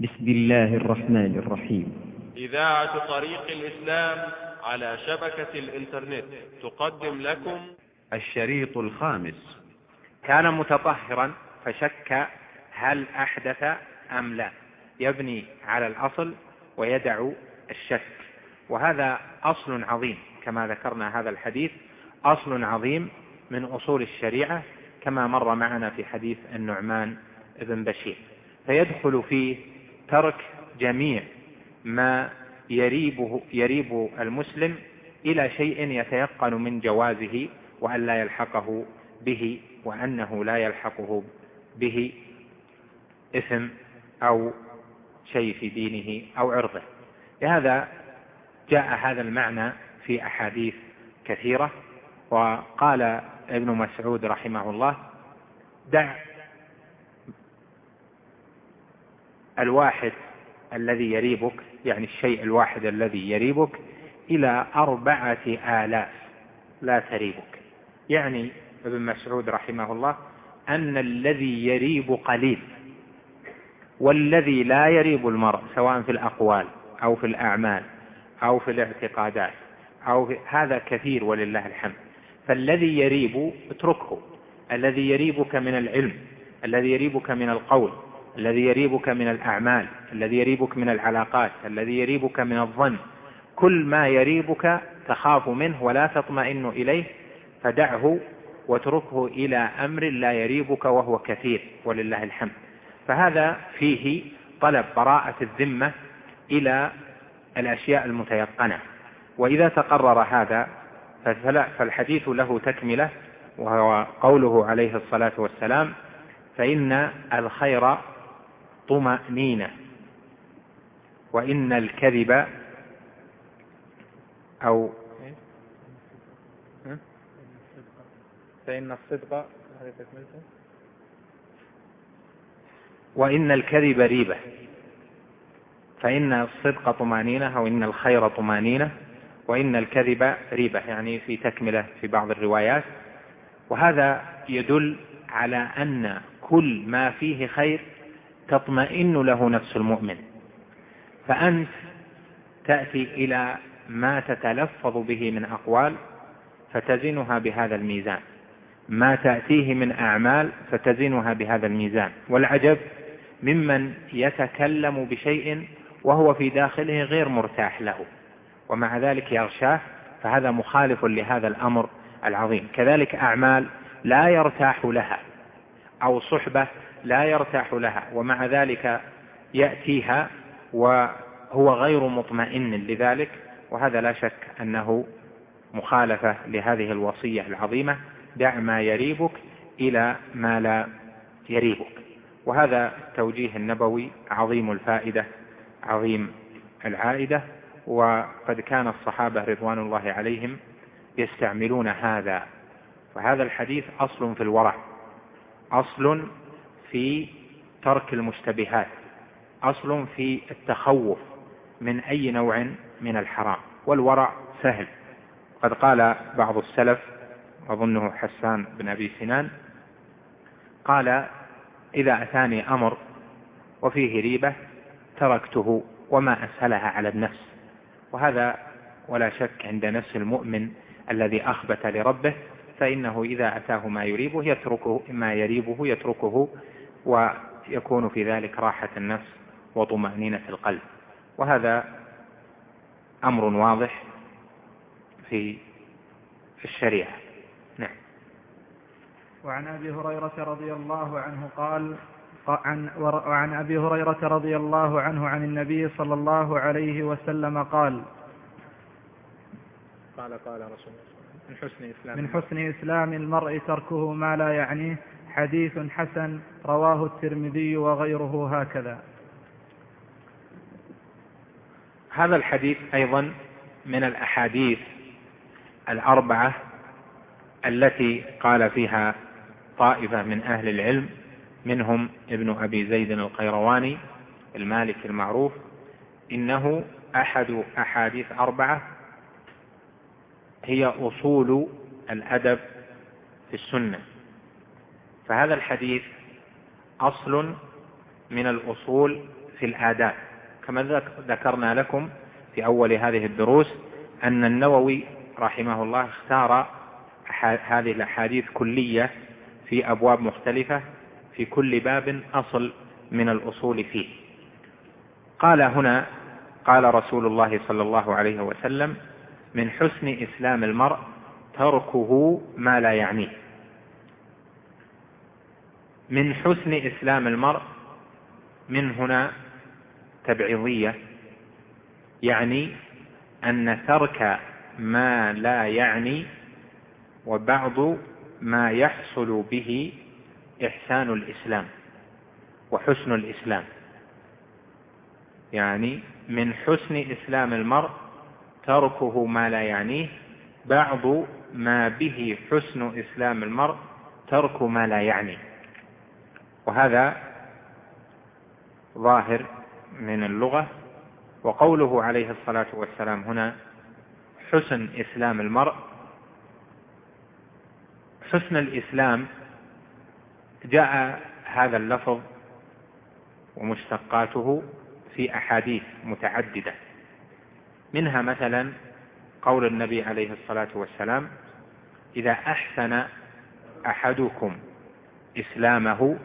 بسم الله الرحمن الرحيم. إذاعة طريق الإسلام على شبكة الإنترنت تقدم لكم الشريط الخامس. كان متطهرا فشك هل أحدث أم لا. يبني على الأصل ويدع الشك. وهذا أصل عظيم كما ذكرنا هذا الحديث أصل عظيم من أصول الشريعة كما مر معنا في حديث النعمان بن بشير. فيدخل فيه ترك جميع ما يريبه يريب المسلم إلى شيء يتيقن من جوازه وأن لا يلحقه به وأنه لا يلحقه به إثم أو شيء في دينه أو عرضه. لهذا جاء هذا المعنى في أحاديث كثيرة وقال ابن مسعود رحمه الله دع الواحد الذي يريبك يعني الشيء الواحد الذي يريبك إلى أربعة آلاف لا تريبك. يعني ابن مسعود رحمه الله أن الذي يريب قليل والذي لا يريب المرء سواء في الأقوال أو في الأعمال أو في الاعتقادات أو في هذا كثير ولله الحمد. فالذي يريب اتركه الذي يريبك من العلم الذي يريبك من القول الذي يريبك من الأعمال الذي يريبك من العلاقات الذي يريبك من الظن. كل ما يريبك تخاف منه ولا تطمئن إليه فدعه واتركه إلى أمر لا يريبك وهو كثير ولله الحمد. فهذا فيه طلب براءة الذمة إلى الأشياء المتيقنة. وإذا تقرر هذا فالحديث له تكملة وهو قوله عليه الصلاة والسلام فإن الخير طمأنينة. وإن الكذب أو فإن الصدق هذه تكملته وإن الكذب ريبة. فإن الصدق طمأنينة أو إن الخير طمأنينة. وإن الكذب ريبة يعني في تكملة في بعض الروايات. وهذا يدل على أن كل ما فيه خير تطمئن له نفس المؤمن. فأنت تأتي إلى ما تتلفظ به من أقوال فتزنها بهذا الميزان. ما تأتيه من أعمال فتزنها بهذا الميزان. والعجب ممن يتكلم بشيء وهو في داخله غير مرتاح له ومع ذلك يغشاه فهذا مخالف لهذا الأمر العظيم. كذلك أعمال لا يرتاح لها أو صحبة لا يرتاح لها ومع ذلك يأتيها وهو غير مطمئن لذلك وهذا لا شك أنه مخالفة لهذه الوصية العظيمة دع ما يريبك إلى ما لا يريبك. وهذا التوجيه النبوي عظيم الفائدة عظيم العائدة وقد كان الصحابة رضوان الله عليهم يستعملون هذا. فهذا الحديث أصل في الورع أصل في ترك المشتبهات أصل في التخوف من أي نوع من الحرام والورع سهل. قد قال بعض السلف أظنه حسان بن أبي سنان قال إذا أتاني أمر وفيه ريبة تركته وما أسهلها على النفس وهذا ولا شك عند نفس المؤمن الذي أخبت لربه فإنه إذا أتاه ما يريبه يتركه ما يريبه يتركه ويكون في ذلك راحة النفس وطمأنينة القلب. وهذا أمر واضح في الشريعة. نعم. وعن أبي هريرة رضي الله عنه قال عن وعن أبي هريرة رضي الله عنه عن النبي صلى الله عليه وسلم قال قال قال رسول الله من حسن إسلام من حسن إسلام المرء تركه ما لا يعنيه حديث حسن رواه الترمذي وغيره هكذا. هذا الحديث أيضا من الأحاديث الأربعة التي قال فيها طائفة من أهل العلم منهم ابن أبي زيد القيرواني المالك المعروف إنه أحد أحاديث أربعة هي أصول الأدب في السنة. فهذا الحديث أصل من الأصول في الآداب. كما ذكرنا لكم في أول هذه الدروس أن النووي رحمه الله اختار هذه الأحاديث كلية في أبواب مختلفة في كل باب أصل من الأصول فيه. قال هنا قال رسول الله صلى الله عليه وسلم من حسن إسلام المرء تركه ما لا يعنيه. من حسن إسلام المرء من هنا تبعيضية يعني أن ترك ما لا يعني وبعض ما يحصل به إحسان الإسلام وحسن الإسلام. يعني من حسن إسلام المرء تركه ما لا يعنيه بعض ما به حسن إسلام المرء ترك ما لا يعني وهذا ظاهر من اللغة وقوله عليه الصلاة والسلام هنا حسن إسلام المرء. حسن الإسلام جاء هذا اللفظ ومشتقاته في أحاديث متعددة. منها مثلا قول النبي عليه الصلاة والسلام إذا أحسن أحدكم إسلامه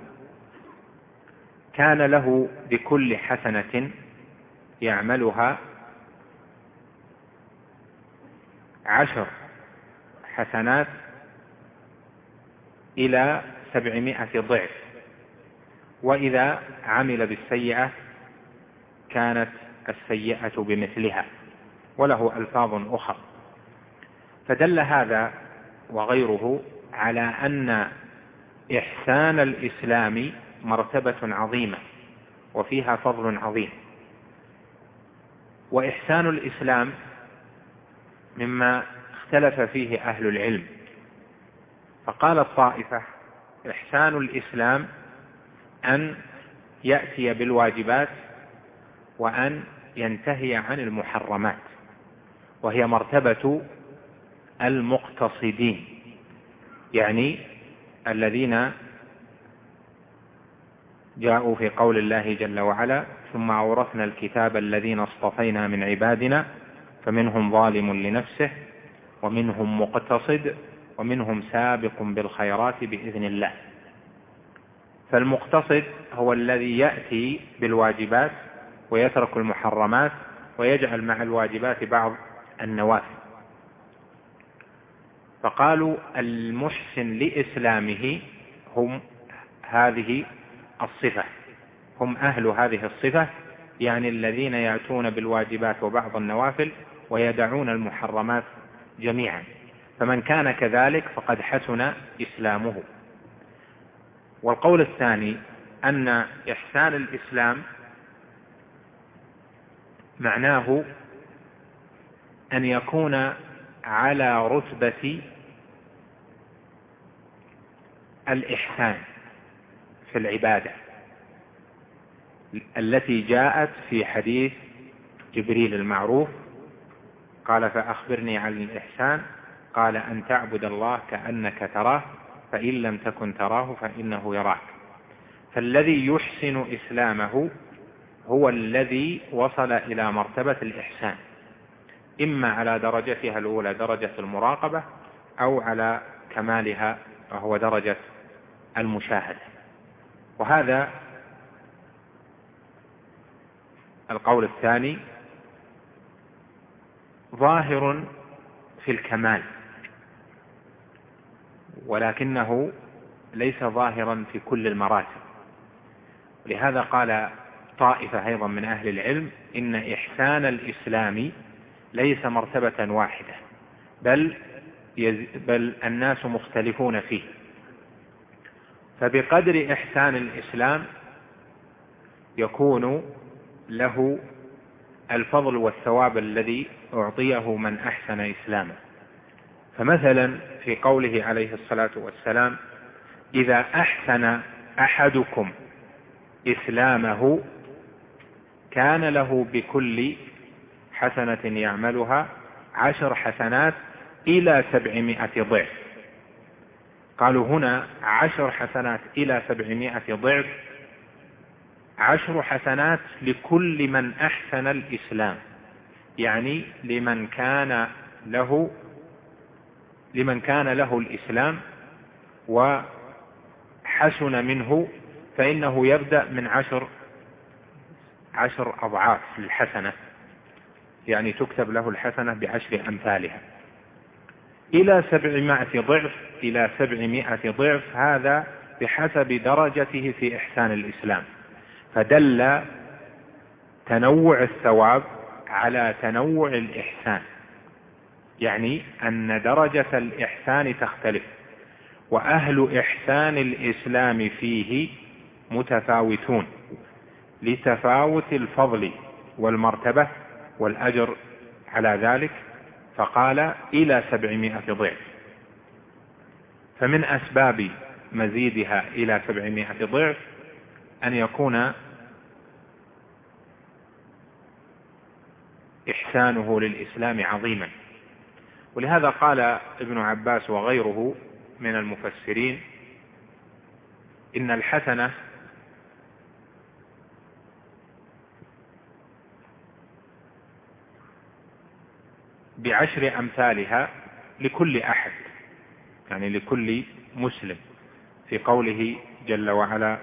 كان له بكل حسنة يعملها عشر حسنات إلى سبعمائة ضعف. وإذا عمل بالسيئة كانت السيئة بمثلها وله ألفاظ أخرى. فدل هذا وغيره على أن إحسان الإسلام مرتبة عظيمة وفيها فضل عظيم. وإحسان الإسلام مما اختلف فيه أهل العلم. فقال الطائفة إحسان الإسلام أن يأتي بالواجبات وأن ينتهي عن المحرمات وهي مرتبة المقتصدين يعني الذين جاءوا في قول الله جل وعلا ثم أورثنا الكتاب الذين اصطفينا من عبادنا فمنهم ظالم لنفسه ومنهم مقتصد ومنهم سابق بالخيرات بإذن الله. فالمقتصد هو الذي يأتي بالواجبات ويترك المحرمات ويجعل مع الواجبات بعض النوافل. فقالوا المحسن لإسلامه هم هذه الصفة. هم أهل هذه الصفة يعني الذين يأتون بالواجبات وبعض النوافل ويدعون المحرمات جميعا. فمن كان كذلك فقد حسن إسلامه. والقول الثاني أن إحسان الإسلام معناه أن يكون على رتبة الإحسان. في العبادة التي جاءت في حديث جبريل المعروف قال فأخبرني عن الإحسان قال أن تعبد الله كأنك تراه فإن لم تكن تراه فإنه يراك فالذي يحسن إسلامه هو الذي وصل إلى مرتبة الإحسان إما على درجتها الأولى درجة المراقبة أو على كمالها وهو درجة المشاهدة وهذا القول الثاني ظاهر في الكمال ولكنه ليس ظاهرا في كل المراتب. لهذا قال طائفة أيضا من أهل العلم إن إحسان الإسلام ليس مرتبة واحدة بل بل الناس مختلفون فيه. فبقدر إحسان الإسلام يكون له الفضل والثواب الذي أعطيه من أحسن إسلامه فمثلا في قوله عليه الصلاة والسلام إذا أحسن أحدكم إسلامه كان له بكل حسنة يعملها عشر حسنات إلى سبعمائة ضعف. قالوا هنا عشر حسنات إلى سبعمائة ضعف. عشر حسنات لكل من أحسن الإسلام. يعني لمن كان له لمن كان له الإسلام وحسن منه فإنه يبدأ من عشر عشر أضعاف الحسنة. يعني تكتب له الحسنة بعشر أمثالها. إلى سبعمائة ضعف إلى سبعمائة ضعف هذا بحسب درجته في إحسان الإسلام. فدل تنوع الثواب على تنوع الإحسان. يعني أن درجة الإحسان تختلف وأهل إحسان الإسلام فيه متفاوتون لتفاوت الفضل والمرتبة والأجر على ذلك. فقال إلى سبعمائة ضعف. فمن أسباب مزيدها إلى سبعمائة ضعف أن يكون إحسانه للإسلام عظيما. ولهذا قال ابن عباس وغيره من المفسرين إن الحسنة بعشر أمثالها لكل أحد يعني لكل مسلم في قوله جل وعلا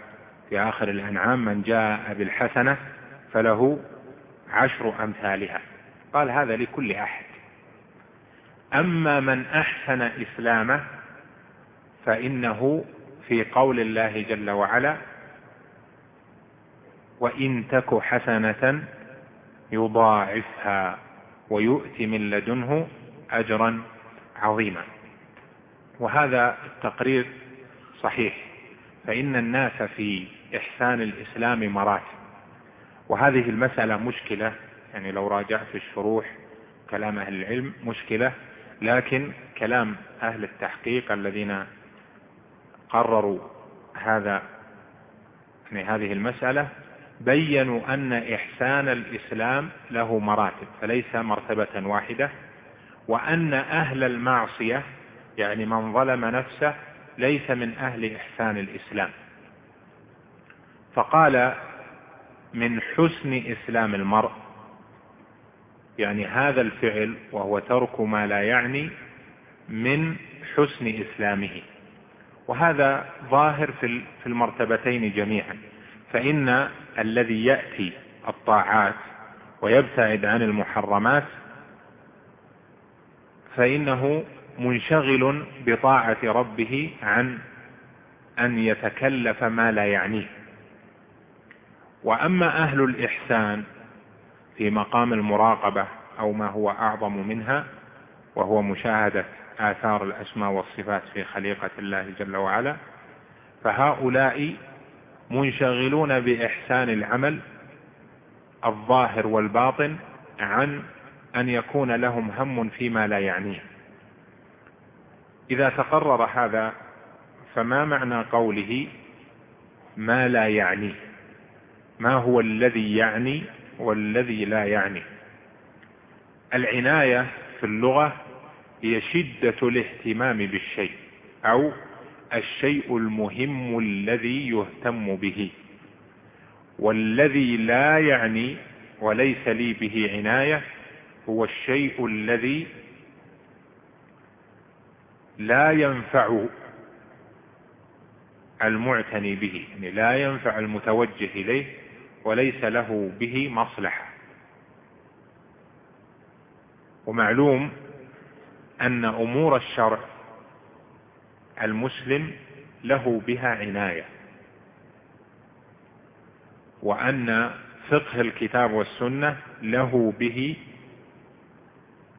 في آخر الأنعام من جاء بالحسنة فله عشر أمثالها. قال هذا لكل أحد. أما من أحسن إسلامه فإنه في قول الله جل وعلا وإن تك حسنة يضاعفها. ويؤتي من لدنه أجرا عظيما. وهذا التقرير صحيح فإن الناس في إحسان الإسلام مراتب. وهذه المسألة مشكلة يعني لو راجعت الشروح كلام أهل العلم مشكلة لكن كلام أهل التحقيق الذين قرروا هذا يعني هذه المسألة بينوا أن إحسان الإسلام له مراتب فليس مرتبة واحدة وأن أهل المعصية يعني من ظلم نفسه ليس من أهل إحسان الإسلام. فقال من حسن إسلام المرء. يعني هذا الفعل وهو ترك ما لا يعني من حسن إسلامه. وهذا ظاهر في المرتبتين جميعا. فإن الذي يأتي الطاعات ويبتعد عن المحرمات فإنه منشغل بطاعة ربه عن أن يتكلف ما لا يعنيه. وأما أهل الإحسان في مقام المراقبة أو ما هو أعظم منها وهو مشاهدة آثار الأسماء والصفات في خليقة الله جل وعلا فهؤلاء منشغلون بإحسان العمل الظاهر والباطن عن أن يكون لهم هم فيما لا يعنيه. إذا تقرر هذا فما معنى قوله ما لا يعنيه ما هو الذي يعني والذي لا يعني؟ العناية في اللغة هي شدة الاهتمام بالشيء أو الشيء المهم الذي يهتم به والذي لا يعني وليس لي به عناية هو الشيء الذي لا ينفع المعتني به يعني لا ينفع المتوجه إليه وليس له به مصلحة. ومعلوم أن أمور الشرع المسلم له بها عناية وأن فقه الكتاب والسنة له به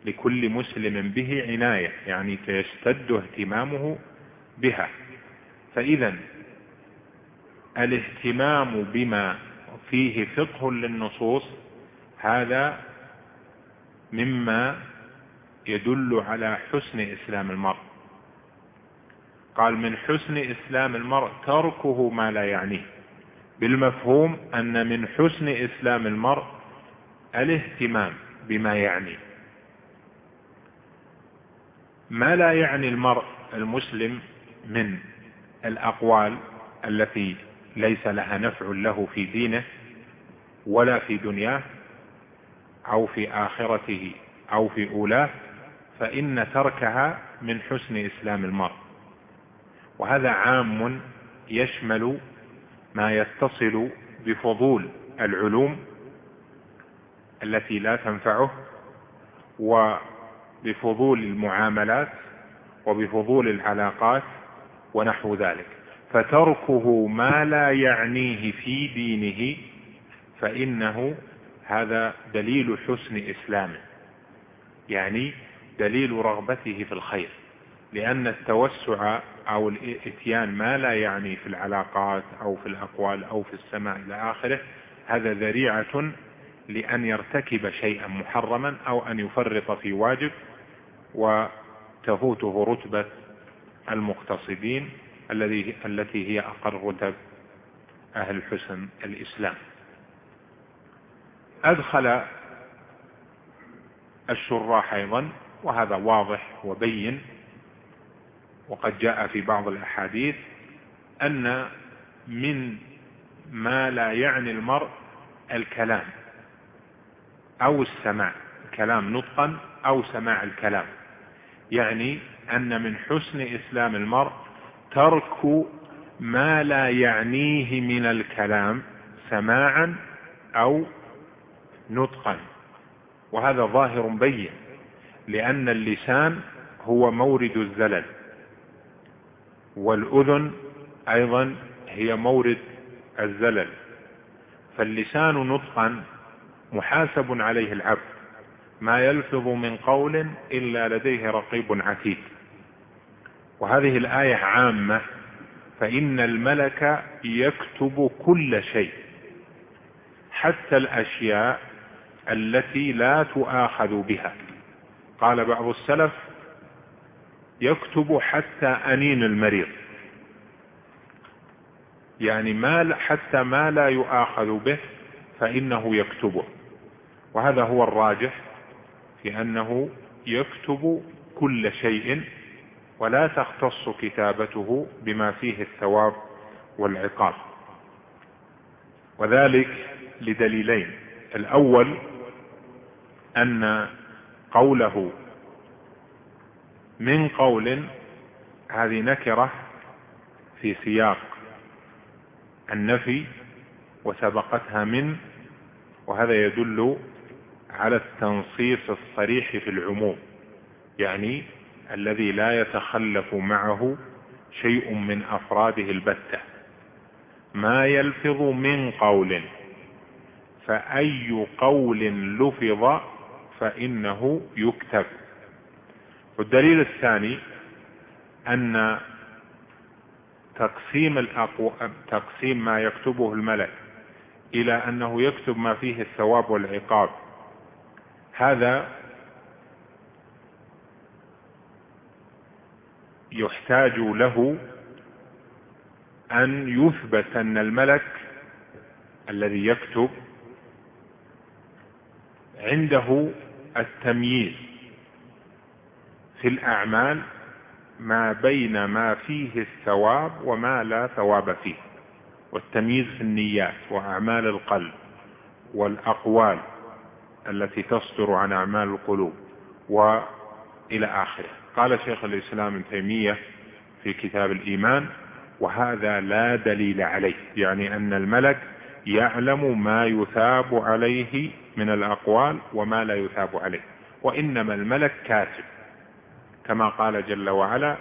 لكل مسلم به عناية يعني تشتد اهتمامه بها. فإذا الاهتمام بما فيه فقه للنصوص هذا مما يدل على حسن إسلام المرء. قال من حسن إسلام المرء تركه ما لا يعنيه. بالمفهوم أن من حسن إسلام المرء الاهتمام بما يعني ما لا يعني المرء المسلم من الأقوال التي ليس لها نفع له في دينه ولا في دنياه أو في آخرته أو في أولاه فإن تركها من حسن إسلام المرء. وهذا عام يشمل ما يتصل بفضول العلوم التي لا تنفعه وبفضول المعاملات وبفضول العلاقات ونحو ذلك. فتركه ما لا يعنيه في دينه فإنه هذا دليل حسن إسلامه يعني دليل رغبته في الخير لأن التوسع أو الإتيان ما لا يعني في العلاقات أو في الأقوال أو في السماء إلى آخره هذا ذريعة لأن يرتكب شيئا محرما أو أن يفرط في واجب وتفوته رتبة المقتصدين الذي التي هي أقل رتب أهل حسن الإسلام. أدخل الشراح أيضا وهذا واضح وبين وقد جاء في بعض الأحاديث أن من ما لا يعني المرء الكلام أو السماع كلام نطقا أو سماع الكلام. يعني أن من حسن إسلام المرء ترك ما لا يعنيه من الكلام سماعا أو نطقا. وهذا ظاهر بين لأن اللسان هو مورد الزلل. والأذن أيضا هي مورد الزلل. فاللسان نطقا محاسب عليه العبد ما يلفظ من قول إلا لديه رقيب عتيد. وهذه الآية عامة فإن الملك يكتب كل شيء حتى الأشياء التي لا تؤاخذ بها. قال بعض السلف يكتب حتى أنين المريض. يعني ما حتى ما لا يؤاخذ به فإنه يكتبه. وهذا هو الراجح في أنه يكتب كل شيء ولا تختص كتابته بما فيه الثواب والعقاب. وذلك لدليلين. الأول أن قوله من قول هذه نكرة في سياق النفي وسبقتها من وهذا يدل على التنصيص الصريح في العموم يعني الذي لا يتخلف معه شيء من أفراده البتة. ما يلفظ من قول فأي قول لفظ فإنه يكتب. والدليل الثاني أن تقسيم الأقو... تقسيم ما يكتبه الملك إلى أنه يكتب ما فيه الثواب والعقاب. هذا يحتاج له أن يثبت أن الملك الذي يكتب عنده التمييز. في الأعمال ما بين ما فيه الثواب وما لا ثواب فيه والتمييز في النيات وأعمال القلب والأقوال التي تصدر عن أعمال القلوب وإلى آخره. قال شيخ الإسلام ابن تيمية في كتاب الإيمان وهذا لا دليل عليه يعني أن الملك يعلم ما يثاب عليه من الأقوال وما لا يثاب عليه وإنما الملك كاتب كما قال جل وعلا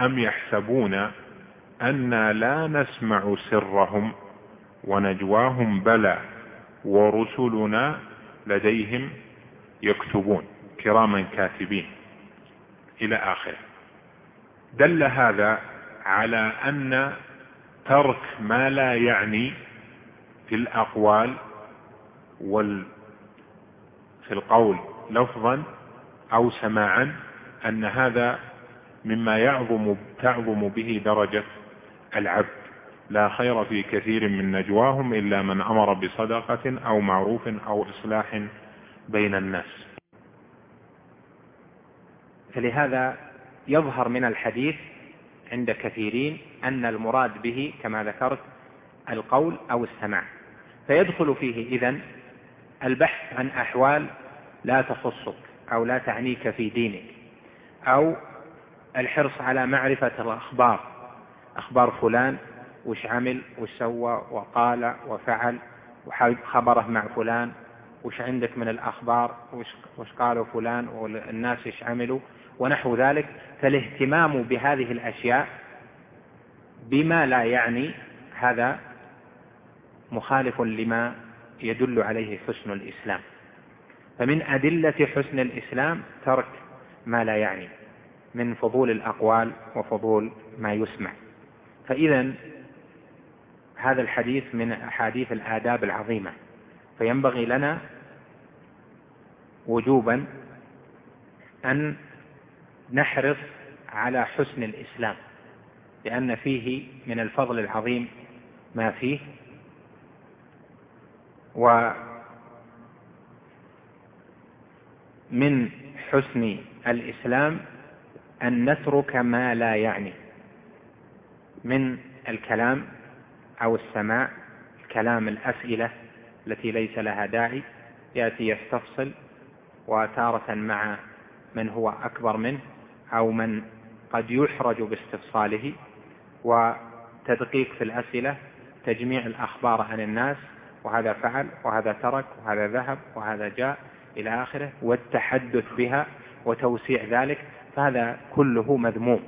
أم يحسبون أنا لا نسمع سرهم ونجواهم بلى ورسلنا لديهم يكتبون كراما كاتبين. إلى آخره. دل هذا على أن ترك ما لا يعني في الأقوال وال في القول لفظا أو سماعا أن هذا مما يعظم تعظم به درجة العبد. لا خير في كثير من نجواهم إلا من أمر بصدقة أو معروف أو إصلاح بين الناس. فلهذا يظهر من الحديث عند كثيرين أن المراد به كما ذكرت القول أو السماع. فيدخل فيه إذن البحث عن أحوال لا تخصك أو لا تعنيك في دينك. أو الحرص على معرفة الأخبار. أخبار فلان وش عمل وش سوى وقال وفعل وخبره مع فلان وش عندك من الأخبار وش, وش قالوا فلان والناس إيش عملوا ونحو ذلك. فالاهتمام بهذه الأشياء بما لا يعني هذا مخالف لما يدل عليه حسن الإسلام. فمن أدلة حسن الإسلام ترك ما لا يعني. من فضول الأقوال وفضول ما يسمع. فإذا هذا الحديث من أحاديث الآداب العظيمة. فينبغي لنا وجوبا أن نحرص على حسن الإسلام لأن فيه من الفضل العظيم ما فيه. ومن حسن الإسلام أن نترك ما لا يعني من الكلام أو السماع كلام الأسئلة التي ليس لها داعي يأتي يستفصل وتارة مع من هو أكبر منه أو من قد يحرج باستفصاله. وتدقيق في الأسئلة تجميع الأخبار عن الناس وهذا فعل وهذا ترك وهذا ذهب وهذا جاء إلى آخره والتحدث بها وتوسيع ذلك. فهذا كله مذموم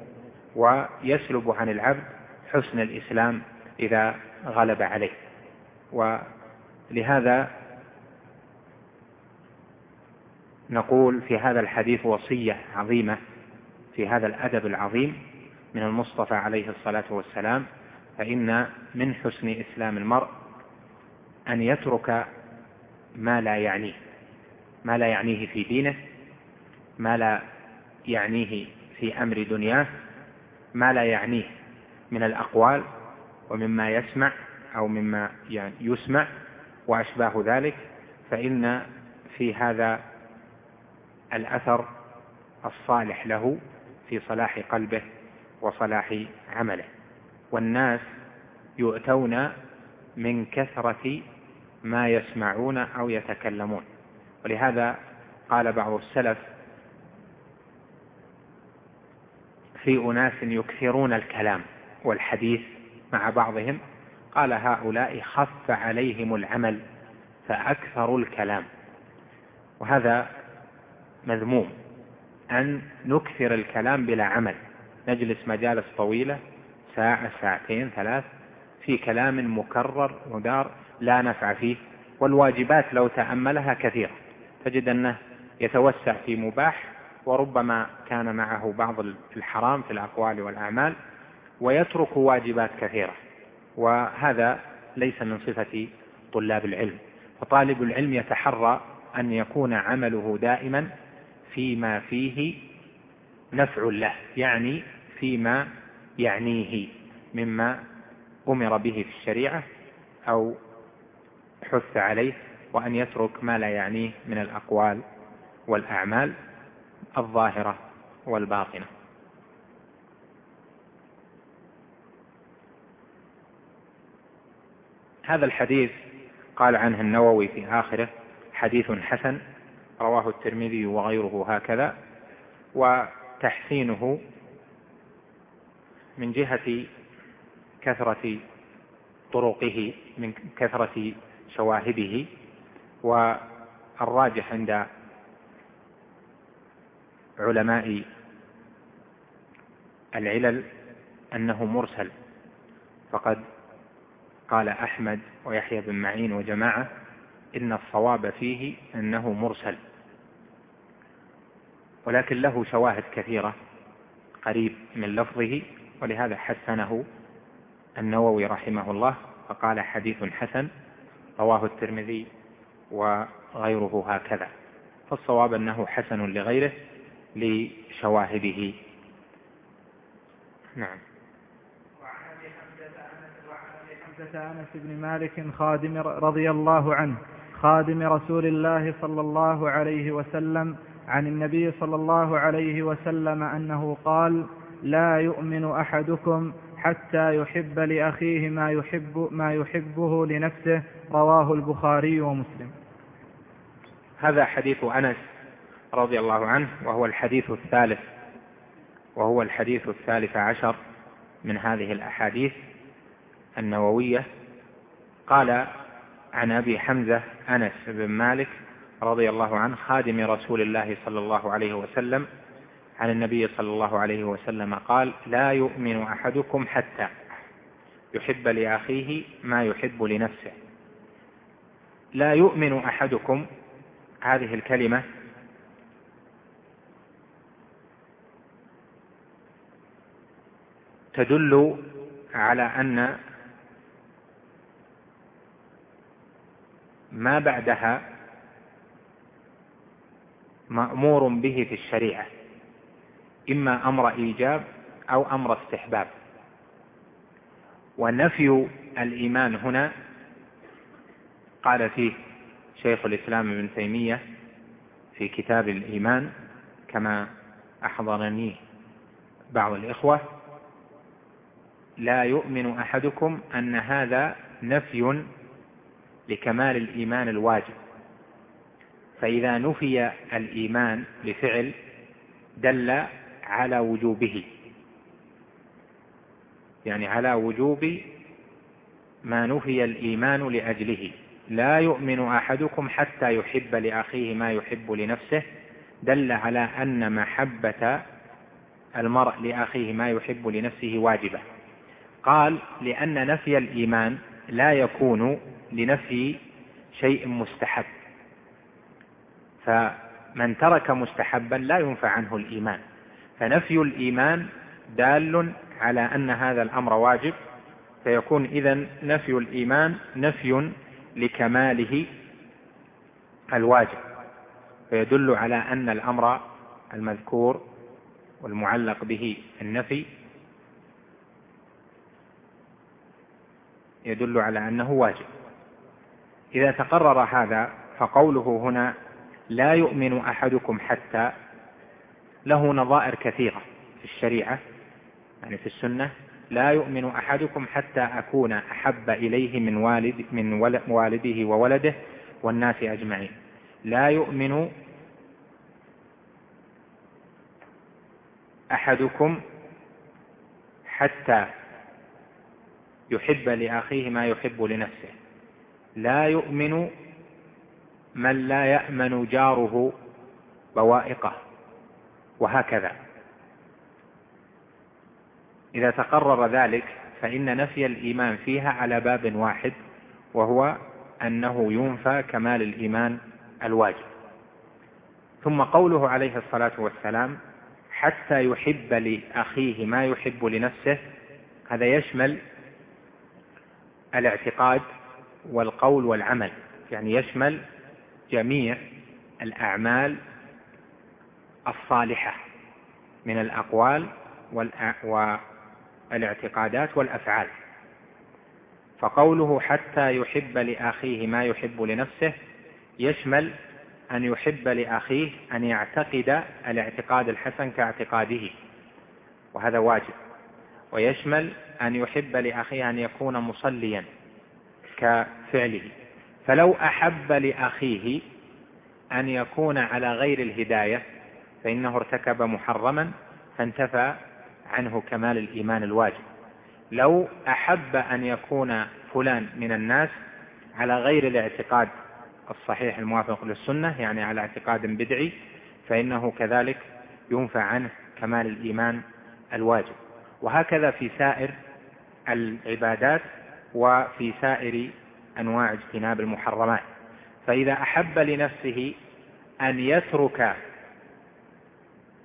ويسلب عن العبد حسن الإسلام إذا غلب عليه. ولهذا نقول في هذا الحديث وصية عظيمة في هذا الأدب العظيم من المصطفى عليه الصلاة والسلام فإن من حسن إسلام المرء أن يترك ما لا يعنيه ما لا يعنيه في دينه ما لا يعنيه في أمر دنياه ما لا يعنيه من الأقوال ومما يسمع أو مما يعني يسمع وأشباه ذلك فإن في هذا الأثر الصالح له في صلاح قلبه وصلاح عمله. والناس يؤتون من كثرة ما يسمعون أو يتكلمون. ولهذا قال بعض السلف في أناس يكثرون الكلام والحديث مع بعضهم قال هؤلاء خف عليهم العمل فأكثروا الكلام. وهذا مذموم أن نكثر الكلام بلا عمل. نجلس مجالس طويلة ساعة ساعتين ثلاث في كلام مكرر مدار لا نفع فيه والواجبات لو تأملها كثيرة. تجد أنه يتوسع في مباح وربما كان معه بعض الحرام في الأقوال والأعمال ويترك واجبات كثيرة وهذا ليس من صفة طلاب العلم. فطالب العلم يتحرى أن يكون عمله دائما فيما فيه نفع له يعني فيما يعنيه مما أمر به في الشريعة أو حث عليه وأن يترك ما لا يعنيه من الأقوال والأعمال. الظاهرة والباطنة. هذا الحديث قال عنه النووي في آخره حديث حسن رواه الترمذي وغيره هكذا وتحسينه من جهة كثرة طرقه من كثرة شواهده والراجح عند علماء العلل أنه مرسل. فقد قال أحمد ويحيى بن معين وجماعة إن الصواب فيه أنه مرسل ولكن له شواهد كثيرة قريب من لفظه ولهذا حسنه النووي رحمه الله فقال حديث حسن رواه الترمذي وغيره هكذا. فالصواب أنه حسن لغيره لشواهده. نعم. حمزة أنس بن مالك خادم رضي الله عنه خادم رسول الله صلى الله عليه وسلم عن النبي صلى الله عليه وسلم أنه قال لا يؤمن أحدكم حتى يحب لأخيه ما يحب ما يحبه لنفسه. رواه البخاري ومسلم. هذا حديث أنس رضي الله عنه وهو الحديث الثالث وهو الحديث الثالث عشر من هذه الأحاديث النووية. قال عن أبي حمزة أنس بن مالك رضي الله عنه خادم رسول الله صلى الله عليه وسلم عن النبي صلى الله عليه وسلم قال لا يؤمن أحدكم حتى يحب لأخيه ما يحب لنفسه. لا يؤمن أحدكم هذه الكلمة تدل على أن ما بعدها مأمور به في الشريعة إما أمر إيجاب أو أمر استحباب. ونفي الإيمان هنا قال فيه شيخ الإسلام ابن تيمية في كتاب الإيمان كما أحضرني بعض الإخوة لا يؤمن أحدكم أن هذا نفي لكمال الإيمان الواجب. فإذا نفي الإيمان لفعل دل على وجوبه. يعني على وجوب ما نفي الإيمان لأجله. لا يؤمن أحدكم حتى يحب لأخيه ما يحب لنفسه. دل على أن محبة المرء لأخيه ما يحب لنفسه واجبة. قال لأن نفي الإيمان لا يكون لنفي شيء مستحب. فمن ترك مستحبا لا ينفع عنه الإيمان. فنفي الإيمان دال على أن هذا الأمر واجب. فيكون إذا نفي الإيمان نفي لكماله الواجب. فيدل على أن الأمر المذكور والمعلق به النفي يدل على أنه واجب. إذا تقرر هذا فقوله هنا لا يؤمن أحدكم حتى له نظائر كثيرة في الشريعة يعني في السنة لا يؤمن أحدكم حتى أكون أحب إليه من والد من والده وولده والناس أجمعين. لا يؤمن أحدكم حتى يحب لأخيه ما يحب لنفسه. لا يؤمن من لا يأمن جاره بوائقه. وهكذا. إذا تقرر ذلك فإن نفي الإيمان فيها على باب واحد وهو أنه ينفى كمال الإيمان الواجب. ثم قوله عليه الصلاة والسلام حتى يحب لأخيه ما يحب لنفسه هذا يشمل الاعتقاد والقول والعمل يعني يشمل جميع الأعمال الصالحة من الأقوال والاعتقادات والأفعال. فقوله حتى يحب لأخيه ما يحب لنفسه يشمل أن يحب لأخيه أن يعتقد الاعتقاد الحسن كاعتقاده وهذا واجب. ويشمل أن يحب لأخيه أن يكون مصليا كفعله. فلو أحب لأخيه أن يكون على غير الهداية فإنه ارتكب محرما فانتفى عنه كمال الإيمان الواجب. لو أحب أن يكون فلان من الناس على غير الاعتقاد الصحيح الموافق للسنة يعني على اعتقاد بدعي فإنه كذلك ينفى عنه كمال الإيمان الواجب. وهكذا في سائر العبادات وفي سائر أنواع اجتناب المحرمات. فإذا أحب لنفسه أن يترك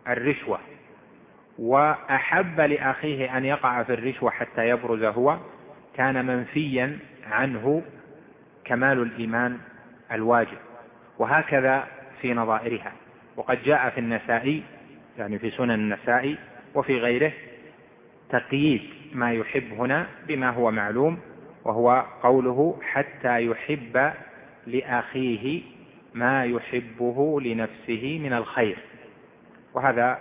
الرشوة وأحب لأخيه أن يقع في الرشوة حتى يبرز هو كان منفيا عنه كمال الإيمان الواجب. وهكذا في نظائرها. وقد جاء في النسائي يعني في سنن النسائي وفي غيره تقييد ما يحب هنا بما هو معلوم وهو قوله حتى يحب لأخيه ما يحبه لنفسه من الخير. وهذا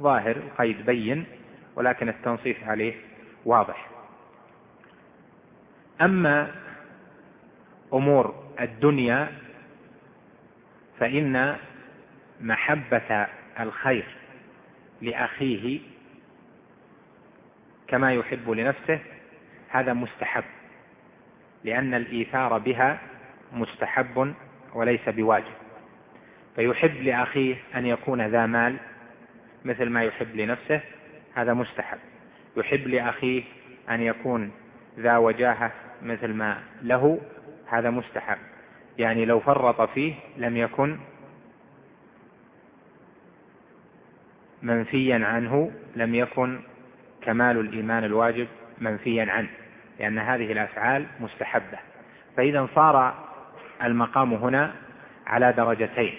ظاهر القيد بين ولكن التنصيص عليه واضح. أما أمور الدنيا فإن محبة الخير لأخيه كما يحب لنفسه هذا مستحب لأن الإيثار بها مستحب وليس بواجب. فيحب لأخيه أن يكون ذا مال مثل ما يحب لنفسه هذا مستحب. يحب لأخيه أن يكون ذا وجاهة مثل ما له هذا مستحب. يعني لو فرط فيه لم يكن منفيا عنه لم يكن كمال الإيمان الواجب منفيا عنه لأن هذه الأفعال مستحبة. فإذا صار المقام هنا على درجتين.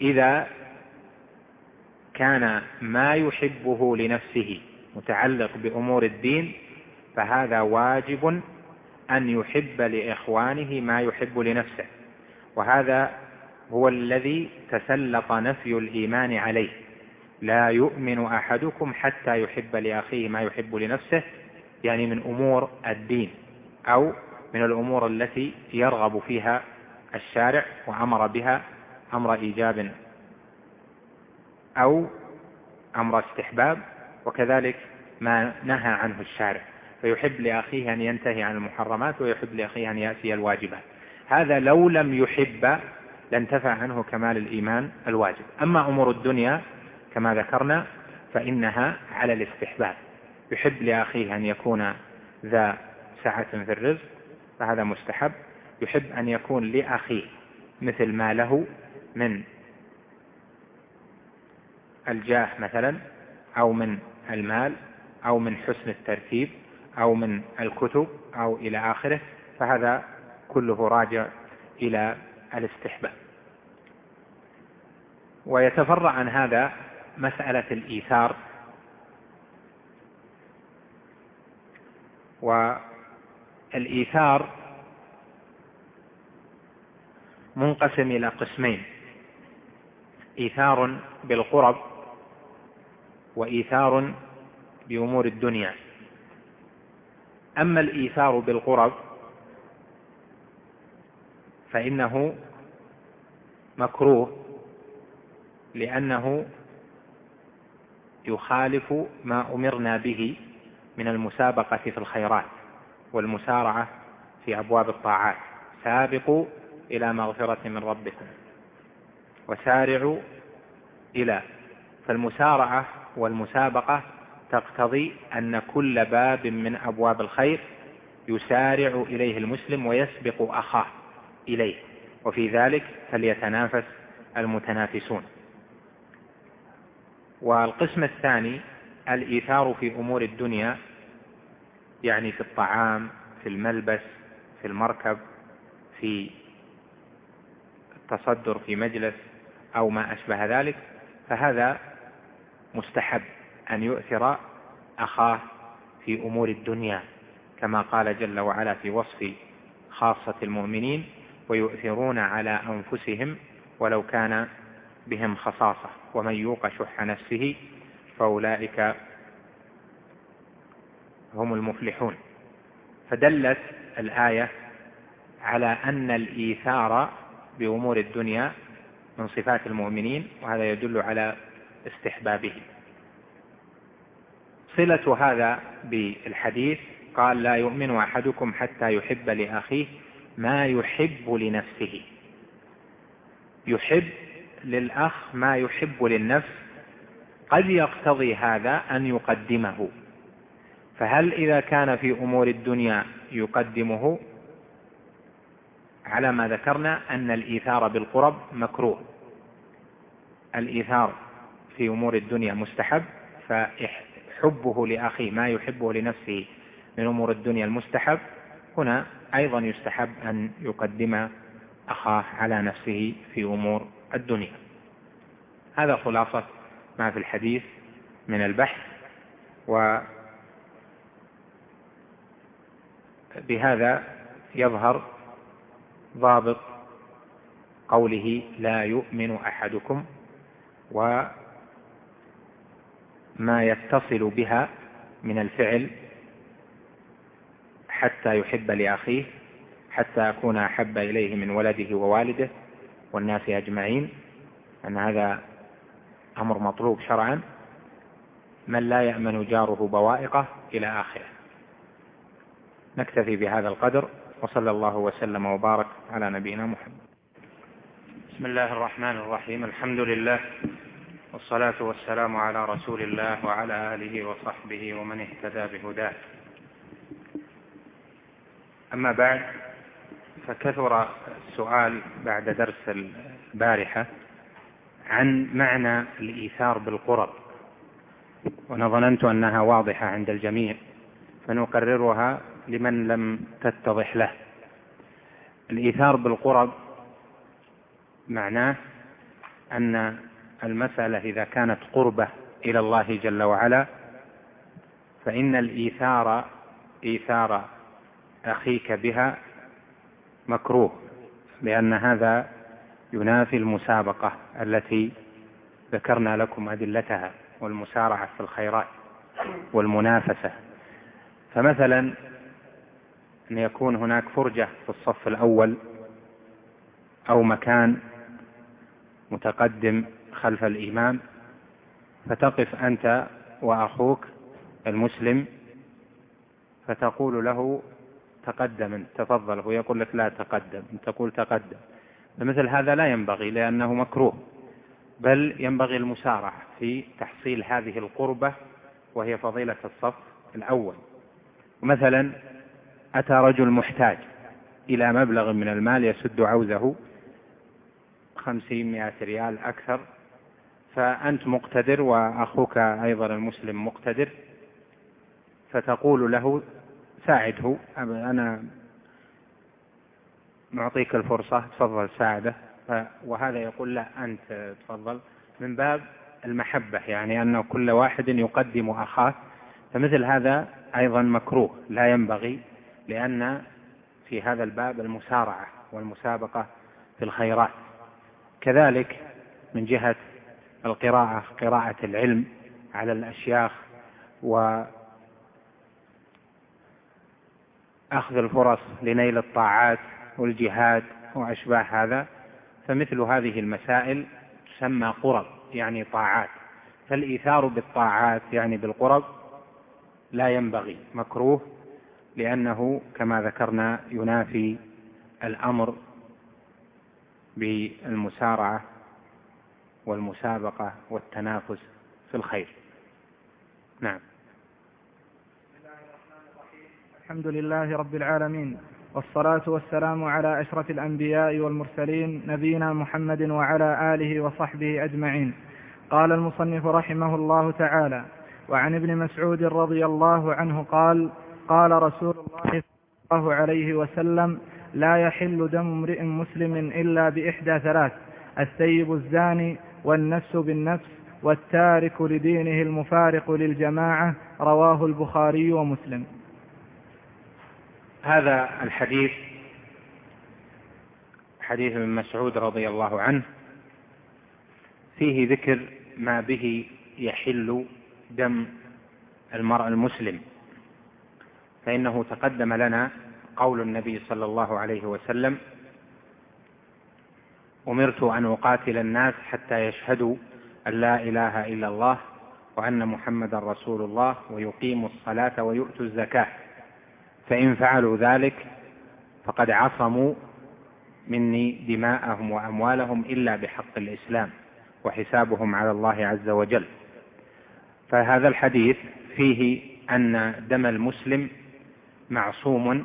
إذا كان ما يحبه لنفسه متعلق بأمور الدين فهذا واجب أن يحب لإخوانه ما يحب لنفسه. وهذا هو الذي تسلط نفي الإيمان عليه. لا يؤمن أحدكم حتى يحب لأخيه ما يحب لنفسه يعني من أمور الدين أو من الأمور التي يرغب فيها الشارع وأمر بها أمر إيجاب أو أمر استحباب وكذلك ما نهى عنه الشارع. فيحب لأخيه أن ينتهي عن المحرمات ويحب لأخيه أن يأتي الواجبات. هذا لو لم يحب لانتفع عنه كمال الإيمان الواجب. أما أمور الدنيا كما ذكرنا فإنها على الاستحباب. يحب لأخيه أن يكون ذا سعة في الرزق فهذا مستحب. يحب أن يكون لأخيه مثل ما له من الجاه مثلا أو من المال أو من حسن الترتيب أو من الكتب أو إلى آخره. فهذا كله راجع إلى الاستحباب. ويتفرع عن هذا مسألة الإيثار. والإيثار منقسم إلى قسمين إيثار بالقرب وإيثار بأمور الدنيا. أما الإيثار بالقرب فإنه مكروه لأنه يخالف ما أمرنا به من المسابقة في الخيرات والمسارعة في أبواب الطاعات. سابقوا إلى مغفرة من ربكم وسارعوا إلى فالمسارعة والمسابقة تقتضي أن كل باب من أبواب الخير يسارع إليه المسلم ويسبق أخاه إليه وفي ذلك فليتنافس المتنافسون. والقسم الثاني الإيثار في أمور الدنيا يعني في الطعام في الملبس في المركب في التصدر في مجلس أو ما أشبه ذلك فهذا مستحب أن يؤثر أخاه في أمور الدنيا كما قال جل وعلا في وصف خاصة المؤمنين ويؤثرون على أنفسهم ولو كان بهم خصاصة ومن يوق شح نفسه فأولئك هم المفلحون. فدلت الآية على أن الإيثار بأمور الدنيا من صفات المؤمنين وهذا يدل على استحبابه صلة هذا بالحديث قال لا يؤمن أحدكم حتى يحب لأخيه ما يحب لنفسه. يحب للأخ ما يحب للنفس قد يقتضي هذا أن يقدمه. فهل إذا كان في أمور الدنيا يقدمه؟ على ما ذكرنا أن الإيثار بالقرب مكروه. الإيثار في أمور الدنيا مستحب فحبه لأخيه ما يحبه لنفسه من أمور الدنيا المستحب هنا أيضا يستحب أن يقدم أخاه على نفسه في أمور الدنيا. هذا خلاصة ما في الحديث من البحث وبهذا يظهر ضابط قوله لا يؤمن أحدكم وما يتصل بها من الفعل حتى يحب لأخيه حتى أكون أحب إليه من ولده ووالده. والناس أجمعين أن هذا أمر مطلوب شرعا من لا يأمن جاره بوائقه إلى آخره. نكتفي بهذا القدر وصلى الله وسلم وبارك على نبينا محمد. بسم الله الرحمن الرحيم. الحمد لله والصلاة والسلام على رسول الله وعلى آله وصحبه ومن اهتدى بهداه. أما بعد فكثر السؤال بعد درس البارحة عن معنى الإيثار بالقرب وأنا ظننت أنها واضحة عند الجميع فنقررها لمن لم تتضح له. الإيثار بالقرب معناه أن المسألة إذا كانت قربة إلى الله جل وعلا فإن الإيثار إيثار أخيك بها مكروه لأن هذا ينافي المسابقة التي ذكرنا لكم أدلتها والمسارعة في الخيرات والمنافسة. فمثلا أن يكون هناك فرجة في الصف الأول أو مكان متقدم خلف الإمام فتقف أنت وأخوك المسلم فتقول له تقدم انت تفضل هو يقول لك لا تقدم انت تقول تقدم. فمثل هذا لا ينبغي لأنه مكروه بل ينبغي المسارعة في تحصيل هذه القربة وهي فضيلة الصف الأول. مثلا أتى رجل محتاج إلى مبلغ من المال يسد عوزه خمسين ريال أكثر فأنت مقتدر وأخوك أيضا المسلم مقتدر فتقول له ساعده. أنا معطيك الفرصة تفضل ساعده. وهذا يقول لا أنت تفضل. من باب المحبة يعني أن كل واحد يقدم أخاه فمثل هذا أيضا مكروه لا ينبغي لأن في هذا الباب المسارعة والمسابقة في الخيرات. كذلك من جهة القراءة قراءة العلم على الأشياخ وأخذ الفرص لنيل الطاعات والجهاد وأشباه هذا فمثل هذه المسائل تسمى قرب يعني طاعات. فالإيثار بالطاعات يعني بالقرب لا ينبغي مكروه لأنه كما ذكرنا ينافي الأمر بالمسارعة والمسابقة والتنافس في الخير. نعم. الحمد لله رب العالمين والصلاة والسلام على أشرف الأنبياء والمرسلين نبينا محمد وعلى آله وصحبه أجمعين. قال المصنف رحمه الله تعالى وعن ابن مسعود رضي الله عنه قال قال رسول الله صلى الله عليه وسلم لا يحل دم امرئ مسلم إلا بإحدى ثلاث السيب الزاني والنفس بالنفس والتارك لدينه المفارق للجماعة رواه البخاري ومسلم. هذا الحديث حديث ابن مسعود رضي الله عنه فيه ذكر ما به يحل دم المرء المسلم فإنه تقدم لنا قول النبي صلى الله عليه وسلم أمرت أن أقاتل الناس حتى يشهدوا أن لا إله إلا الله وأن محمدا رسول الله ويقيموا الصلاة ويؤتوا الزكاة. فإن فعلوا ذلك فقد عصموا مني دماءهم وأموالهم إلا بحق الإسلام وحسابهم على الله عز وجل. فهذا الحديث فيه أن دم المسلم معصوم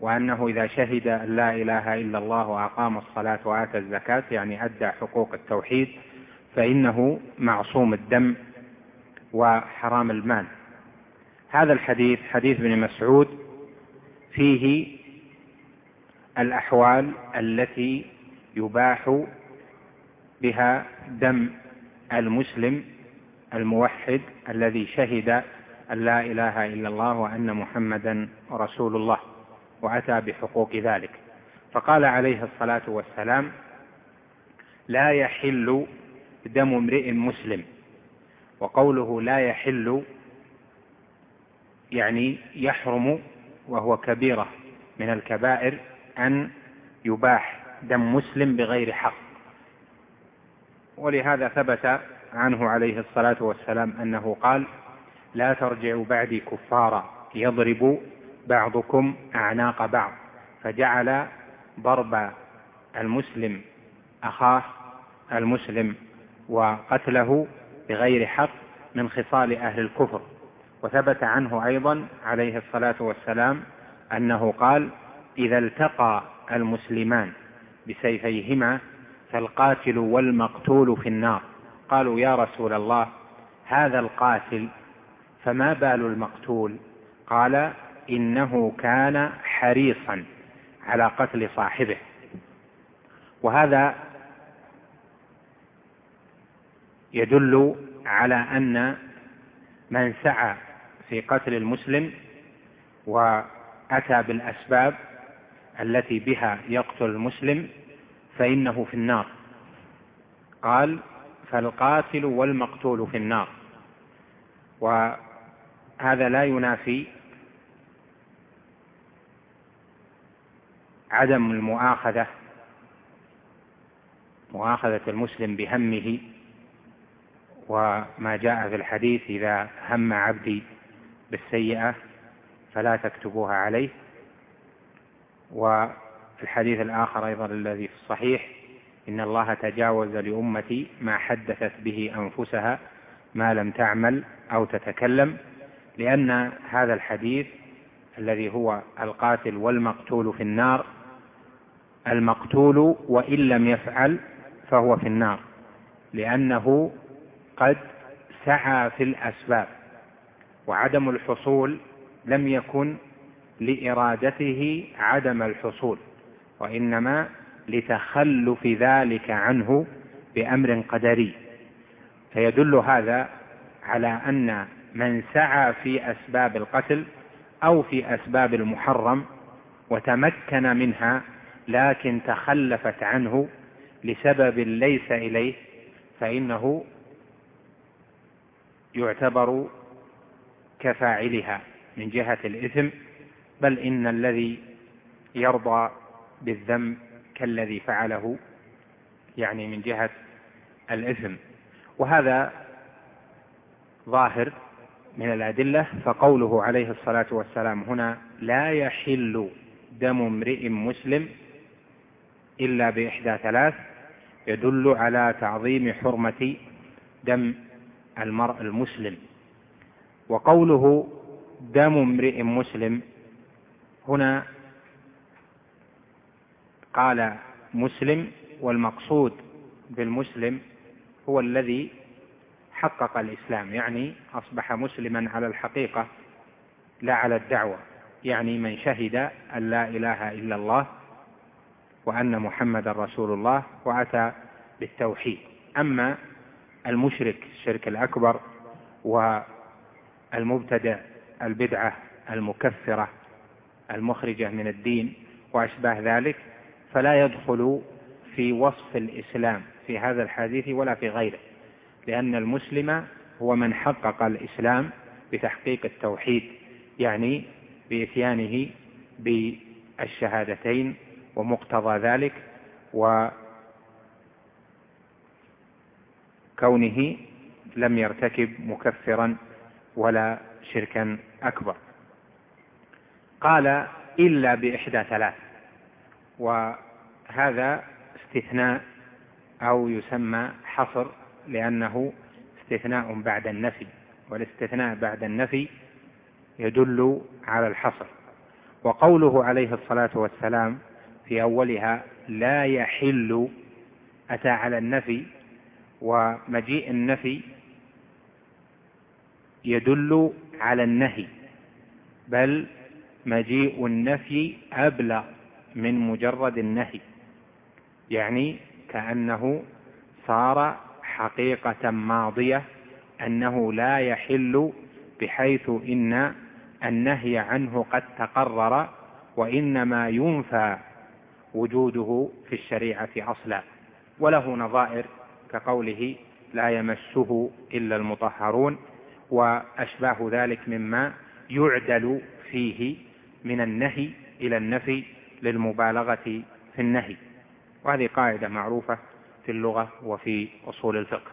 وأنه إذا شهد لا إله إلا الله وأقام الصلاة وآتى الزكاة يعني أدى حقوق التوحيد فإنه معصوم الدم وحرام المال. هذا الحديث حديث ابن مسعود فيه الأحوال التي يباح بها دم المسلم الموحد الذي شهد أن لا إله إلا الله وأن محمدا رسول الله وأتى بحقوق ذلك. فقال عليه الصلاة والسلام لا يحل دم امرئ مسلم وقوله لا يحل يعني يحرم وهو كبيرة من الكبائر أن يباح دم مسلم بغير حق. ولهذا ثبت عنه عليه الصلاة والسلام أنه قال لا ترجعوا بعدي كفارا يضرب بعضكم أعناق بعض. فجعل ضرب المسلم أخاه المسلم وقتله بغير حق من خصال أهل الكفر. وثبت عنه أيضا عليه الصلاة والسلام أنه قال إذا التقى المسلمان بسيفيهما فالقاتل والمقتول في النار قالوا يا رسول الله هذا القاتل فما بال المقتول؟ قال إنه كان حريصا على قتل صاحبه وهذا يدل على أن من سعى في قتل المسلم وأتى بالأسباب التي بها يقتل المسلم فإنه في النار. قال فالقاتل والمقتول في النار. وهذا لا ينافي عدم المؤاخذة مؤاخذة المسلم بهمه وما جاء في الحديث إذا هم عبدي بالسيئة فلا تكتبوها عليه. وفي الحديث الآخر أيضا الذي في الصحيح إن الله تجاوز لأمتي ما حدثت به أنفسها ما لم تعمل أو تتكلم لأن هذا الحديث الذي هو القاتل والمقتول في النار المقتول وإن لم يفعل فهو في النار لأنه قد سعى في الأسباب. وعدم الحصول لم يكن لإرادته عدم الحصول وإنما لتخلف ذلك عنه بأمر قدري. فيدل هذا على أن من سعى في أسباب القتل أو في أسباب المحرم وتمكن منها لكن تخلفت عنه لسبب ليس إليه فإنه يعتبر كفاعلها من جهة الإثم بل إن الذي يرضى بالذنب كالذي فعله يعني من جهة الإثم. وهذا ظاهر من الأدلة فقوله عليه الصلاة والسلام هنا لا يحل دم امرئ مسلم إلا بإحدى ثلاث يدل على تعظيم حرمة دم المرء المسلم. وقوله دم امرئ مسلم هنا قال مسلم والمقصود بالمسلم هو الذي حقق الإسلام يعني أصبح مسلما على الحقيقة لا على الدعوة يعني من شهد أن لا إله إلا الله وأن محمد رسول الله وأتى بالتوحيد. أما المشرك الشرك الأكبر والمبتدع البدعة المكفرة المخرجة من الدين وأشباه ذلك فلا يدخل في وصف الإسلام في هذا الحديث ولا في غيره لأن المسلم هو من حقق الإسلام بتحقيق التوحيد يعني بإتيانه بالشهادتين ومقتضى ذلك وكونه لم يرتكب مكفرا ولا شركا أكبر. قال إلا بإحدى ثلاث وهذا استثناء أو يسمى حصر لأنه استثناء بعد النفي والاستثناء بعد النفي يدل على الحصر. وقوله عليه الصلاة والسلام في أولها لا يحل أتى على النفي ومجيء النفي يدل على النهي بل مجيء النفي أبلغ من مجرد النهي يعني كأنه صار حقيقة ماضية أنه لا يحل بحيث إن النهي عنه قد تقرر وإنما ينفى وجوده في الشريعة أصلا وله نظائر كقوله لا يمسه إلا المطهرون. وأشباه ذلك مما يعدل فيه من النهي إلى النفي للمبالغة في النهي. وهذه قاعدة معروفة في اللغة وفي أصول الفقه.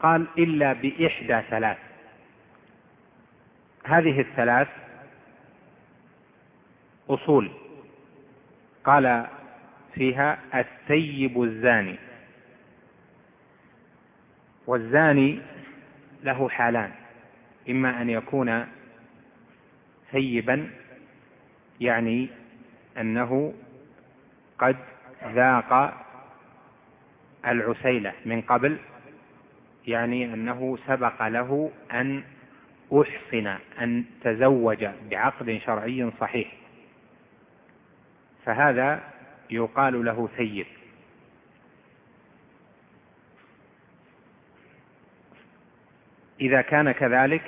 قال إلا بإحدى ثلاث. هذه الثلاث أصول. قال فيها الثيب الزاني. والزاني له حالان. إما أن يكون ثيبا يعني أنه قد ذاق العسيلة من قبل يعني أنه سبق له أن أحصن أن تزوج بعقد شرعي صحيح. فهذا يقال له ثيب. إذا كان كذلك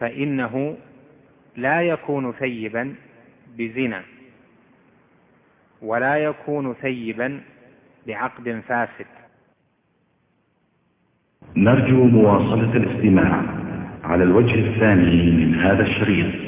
فإنه لا يكون ثيبا بزنا ولا يكون ثيبا بعقد فاسد. نرجو مواصلة الاستماع على الوجه الثاني من هذا الشريط.